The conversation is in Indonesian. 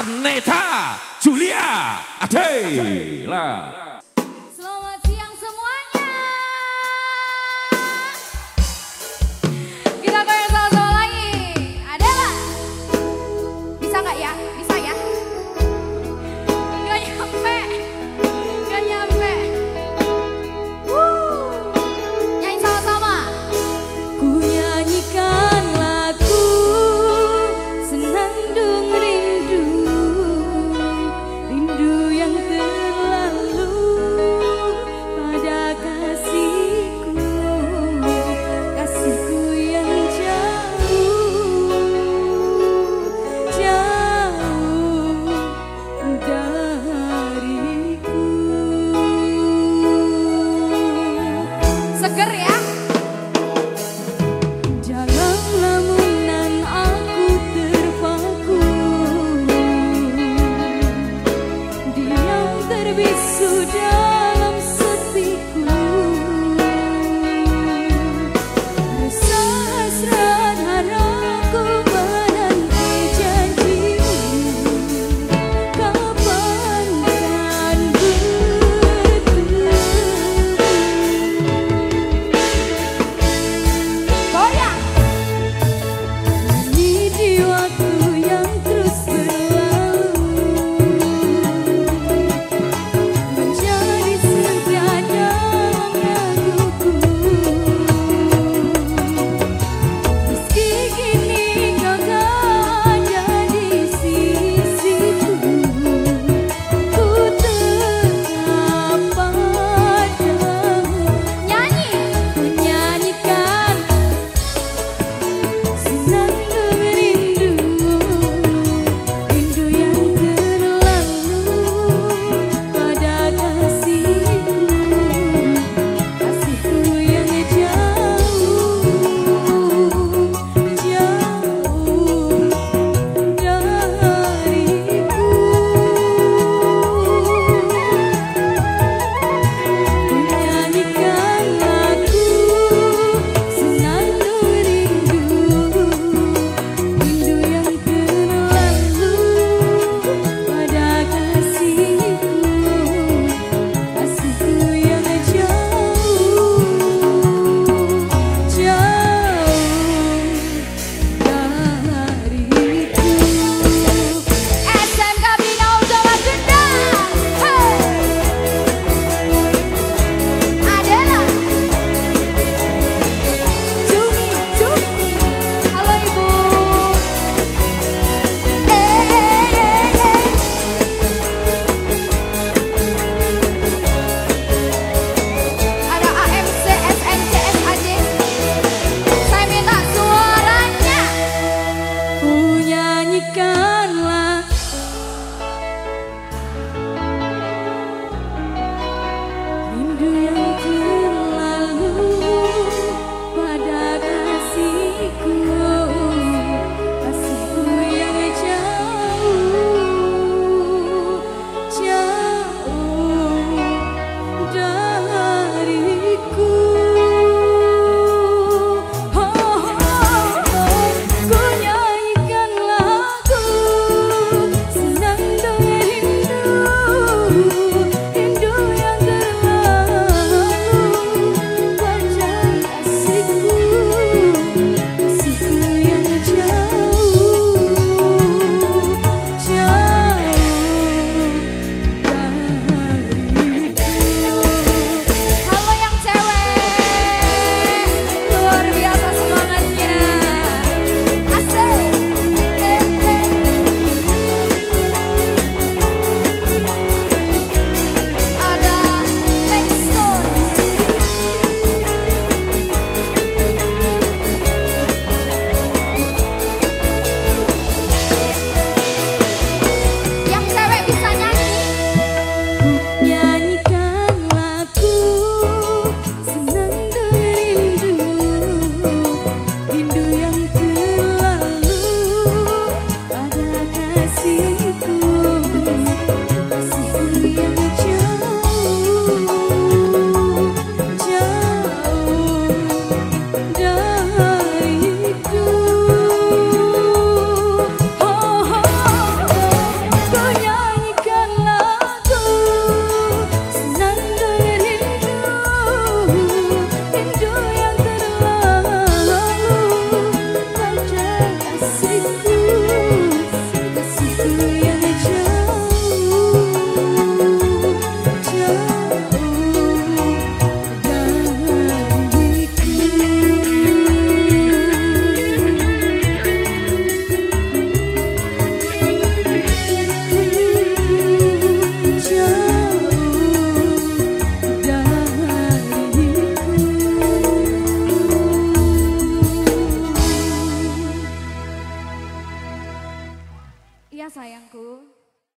Arneta Julia Adela.